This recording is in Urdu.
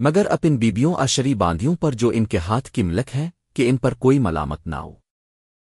مگر اپن بیبیوں آشری باندھیوں پر جو ان کے ہاتھ کی ملک ہے کہ ان پر کوئی ملامت نہ ہو۔